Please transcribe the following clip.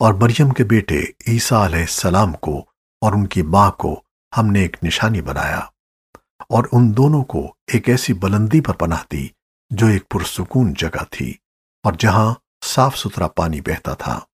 और मरियम के बेटे ईसा सलाम को और उनकी माँ को हमने एक निशानी बनाया और उन दोनों को एक ऐसी बुलंदी पर पनाह दी, जो एक पुरसुकून जगह थी और जहाँ साफ़ सुथरा पानी बहता था।